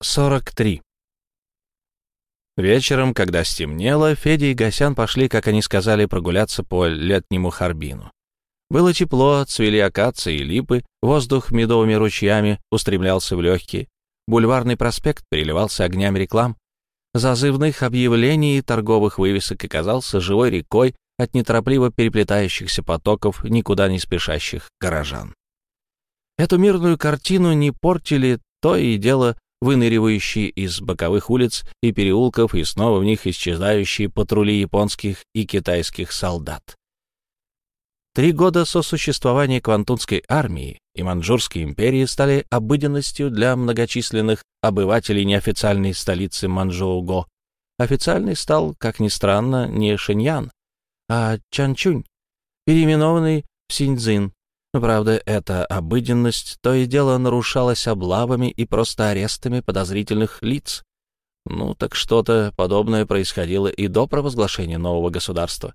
43. Вечером, когда стемнело, Федя и Гасян пошли, как они сказали, прогуляться по летнему Харбину. Было тепло, цвели акации и липы, воздух медовыми ручьями устремлялся в легкие. Бульварный проспект переливался огнями реклам, зазывных объявлений и торговых вывесок и казался живой рекой от неторопливо переплетающихся потоков никуда не спешащих горожан. Эту мирную картину не портили то и дело выныривающие из боковых улиц и переулков и снова в них исчезающие патрули японских и китайских солдат. Три года сосуществования Квантунской армии и Манчжурской империи стали обыденностью для многочисленных обывателей неофициальной столицы Манчжоуго. Официальный стал, как ни странно, не Шиньян, а Чанчунь, переименованный в Синьцзин. Правда, эта обыденность то и дело нарушалась облавами и просто арестами подозрительных лиц. Ну, так что-то подобное происходило и до провозглашения нового государства.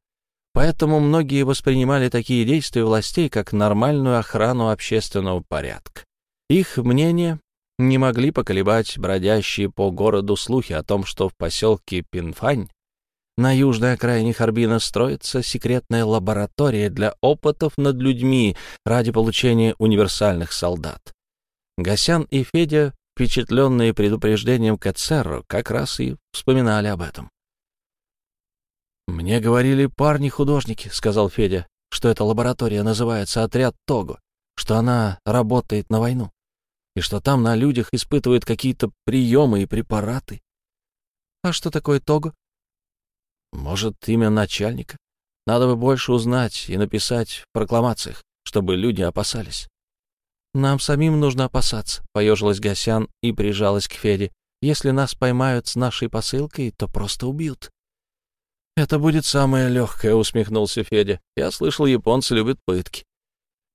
Поэтому многие воспринимали такие действия властей как нормальную охрану общественного порядка. Их мнение не могли поколебать бродящие по городу слухи о том, что в поселке Пинфань на южной окраине Харбина строится секретная лаборатория для опытов над людьми ради получения универсальных солдат. Гасян и Федя, впечатленные предупреждением Кацерро, как раз и вспоминали об этом. «Мне говорили парни-художники», — сказал Федя, «что эта лаборатория называется «Отряд Того», что она работает на войну, и что там на людях испытывают какие-то приемы и препараты». «А что такое Того?» Может, имя начальника? Надо бы больше узнать и написать в прокламациях, чтобы люди опасались. «Нам самим нужно опасаться», — поежилась Гасян и прижалась к Феде. «Если нас поймают с нашей посылкой, то просто убьют». «Это будет самое легкое», — усмехнулся Федя. «Я слышал, японцы любят пытки».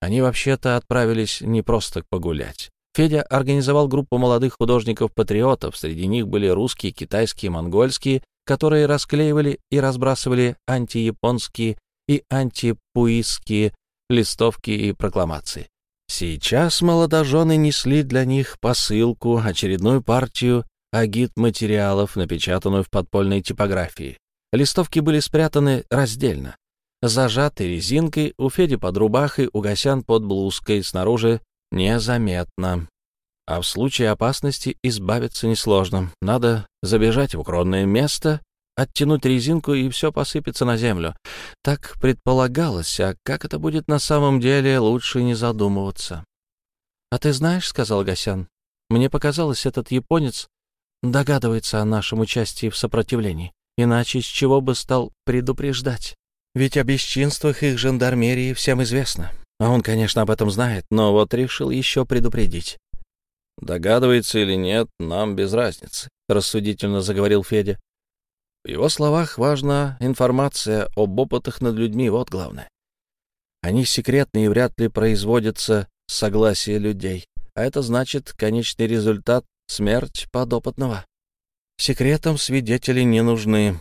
Они вообще-то отправились не просто погулять. Федя организовал группу молодых художников-патриотов. Среди них были русские, китайские, монгольские которые расклеивали и разбрасывали антияпонские и антипуистские листовки и прокламации. Сейчас молодожены несли для них посылку, очередную партию агит-материалов, напечатанную в подпольной типографии. Листовки были спрятаны раздельно. Зажаты резинкой, у Феди под рубахой, у Гасян под блузкой, снаружи незаметно. А в случае опасности избавиться несложно. Надо забежать в укромное место, оттянуть резинку, и все посыпется на землю. Так предполагалось, а как это будет на самом деле, лучше не задумываться. — А ты знаешь, — сказал Гасян, — мне показалось, этот японец догадывается о нашем участии в сопротивлении, иначе с чего бы стал предупреждать? Ведь о бесчинствах их жандармерии всем известно. А он, конечно, об этом знает, но вот решил еще предупредить. Догадывается или нет, нам без разницы, — рассудительно заговорил Федя. В его словах важна информация об опытах над людьми, вот главное. Они секретны и вряд ли производятся с согласия людей, а это значит конечный результат — смерть подопытного. Секретам свидетели не нужны.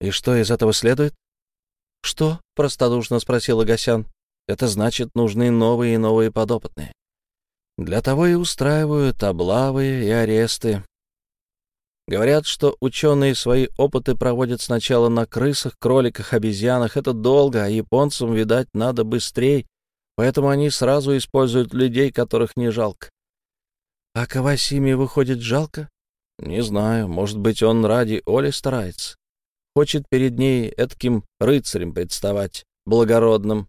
И что из этого следует? — Что? — простодушно спросил Агасян. — Это значит, нужны новые и новые подопытные. Для того и устраивают облавы и аресты. Говорят, что ученые свои опыты проводят сначала на крысах, кроликах, обезьянах. Это долго, а японцам, видать, надо быстрее, поэтому они сразу используют людей, которых не жалко. А Кавасими выходит жалко? Не знаю, может быть, он ради Оли старается. Хочет перед ней этким рыцарем представать, благородным.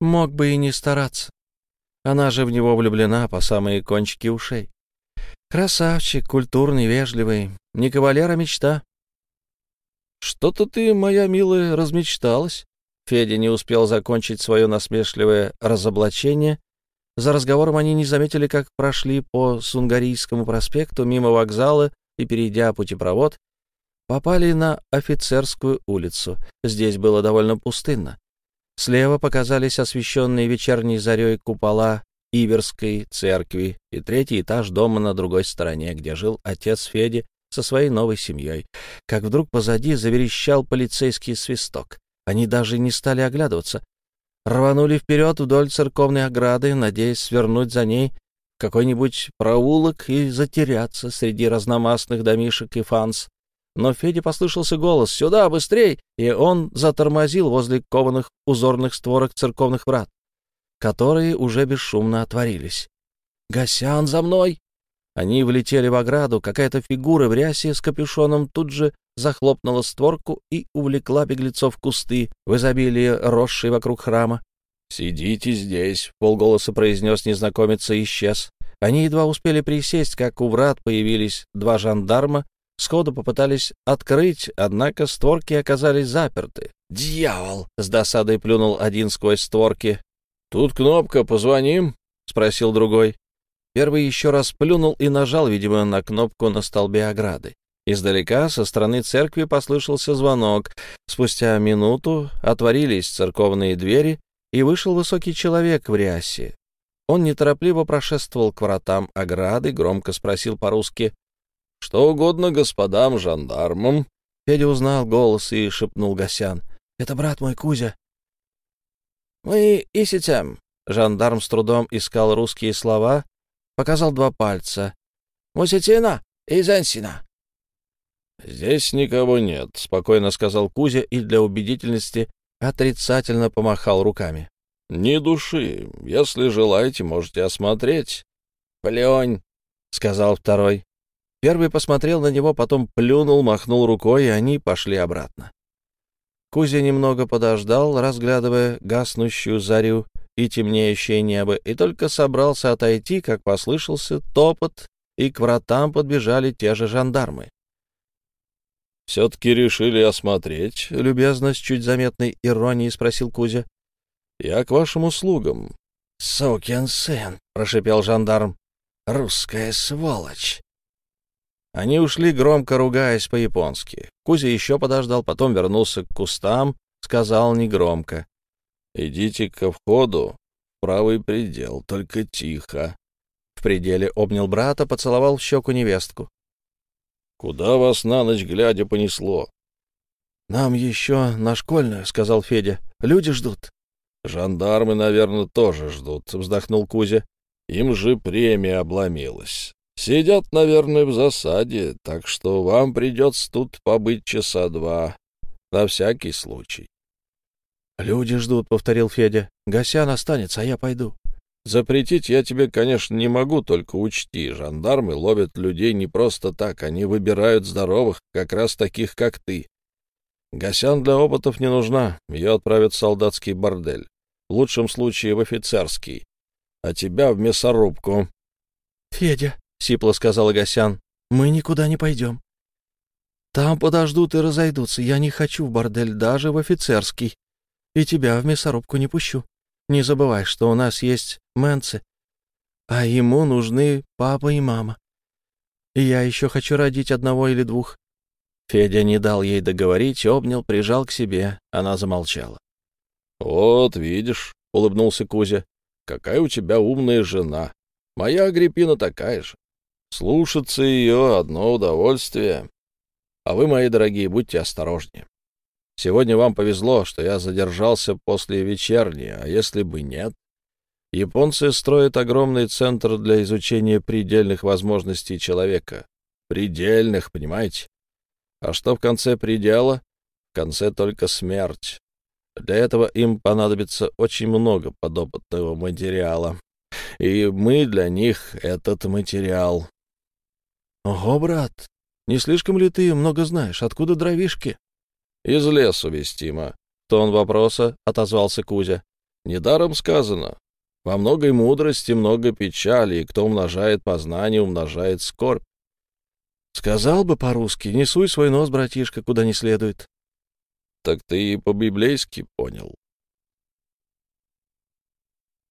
Мог бы и не стараться. Она же в него влюблена по самые кончики ушей. Красавчик, культурный, вежливый, не кавалер, а мечта. Что-то ты, моя милая, размечталась. Федя не успел закончить свое насмешливое разоблачение. За разговором они не заметили, как прошли по Сунгарийскому проспекту мимо вокзала и, перейдя путепровод, попали на офицерскую улицу. Здесь было довольно пустынно. Слева показались освещенные вечерней зарей купола Иверской церкви и третий этаж дома на другой стороне, где жил отец Феди со своей новой семьей. Как вдруг позади заверещал полицейский свисток. Они даже не стали оглядываться. Рванули вперед вдоль церковной ограды, надеясь свернуть за ней какой-нибудь проулок и затеряться среди разномастных домишек и фанс. Но Феде послышался голос «Сюда, быстрей!» и он затормозил возле кованых узорных створок церковных врат, которые уже бесшумно отворились. «Гасян, за мной!» Они влетели в ограду, какая-то фигура в рясе с капюшоном тут же захлопнула створку и увлекла беглецов в кусты, в изобилии росшие вокруг храма. «Сидите здесь», — полголоса произнес незнакомец и исчез. Они едва успели присесть, как у врат появились два жандарма, сходу попытались открыть, однако створки оказались заперты. «Дьявол!» — с досадой плюнул один сквозь створки. «Тут кнопка, позвоним?» — спросил другой. Первый еще раз плюнул и нажал, видимо, на кнопку на столбе ограды. Издалека, со стороны церкви, послышался звонок. Спустя минуту отворились церковные двери, и вышел высокий человек в рясе. Он неторопливо прошествовал к вратам ограды, громко спросил по-русски «Что угодно господам жандармам». Федя узнал голос и шепнул Гасян «Это брат мой Кузя». «Мы ищете». Жандарм с трудом искал русские слова, показал два пальца. «Муситина и Зенсина». «Здесь никого нет», — спокойно сказал Кузя и для убедительности отрицательно помахал руками. «Ни души. Если желаете, можете осмотреть». «Плюнь», — сказал второй. Первый посмотрел на него, потом плюнул, махнул рукой, и они пошли обратно. Кузя немного подождал, разглядывая гаснущую зарю, и темнеющее небо, и только собрался отойти, как послышался топот, и к вратам подбежали те же жандармы. — Все-таки решили осмотреть, — любезно, с чуть заметной иронией спросил Кузя. — Я к вашим услугам. — Сукин сын, — прошипел жандарм. — Русская сволочь. Они ушли, громко ругаясь по-японски. Кузя еще подождал, потом вернулся к кустам, сказал негромко. Идите ко входу, в правый предел, только тихо. В пределе обнял брата, поцеловал в щеку невестку. — Куда вас на ночь глядя понесло? — Нам еще на школьную, — сказал Федя. — Люди ждут. — Жандармы, наверное, тоже ждут, — вздохнул Кузя. — Им же премия обломилась. Сидят, наверное, в засаде, так что вам придется тут побыть часа два, на всякий случай. «Люди ждут», — повторил Федя. «Гасян останется, а я пойду». «Запретить я тебе, конечно, не могу, только учти, жандармы ловят людей не просто так, они выбирают здоровых, как раз таких, как ты. Гасян для опытов не нужна, ее отправят в солдатский бордель, в лучшем случае в офицерский, а тебя в мясорубку». «Федя», — сипло сказал Гасян, — «мы никуда не пойдем. Там подождут и разойдутся, я не хочу в бордель, даже в офицерский» и тебя в мясорубку не пущу. Не забывай, что у нас есть Мэнцы, а ему нужны папа и мама. И я еще хочу родить одного или двух». Федя не дал ей договорить, обнял, прижал к себе. Она замолчала. «Вот, видишь», — улыбнулся Кузя, — «какая у тебя умная жена. Моя Агриппина такая же. Слушаться ее — одно удовольствие. А вы, мои дорогие, будьте осторожнее. Сегодня вам повезло, что я задержался после вечерней, а если бы нет? Японцы строят огромный центр для изучения предельных возможностей человека. Предельных, понимаете? А что в конце предела? В конце только смерть. Для этого им понадобится очень много подопытного материала. И мы для них этот материал. — Ого, брат, не слишком ли ты много знаешь? Откуда дровишки? «Из лесу вестимо», — тон вопроса отозвался Кузя. «Недаром сказано. Во многой мудрости много печали, и кто умножает познание, умножает скорбь. Сказал бы по-русски, не суй свой нос, братишка, куда не следует. Так ты и по-библейски понял.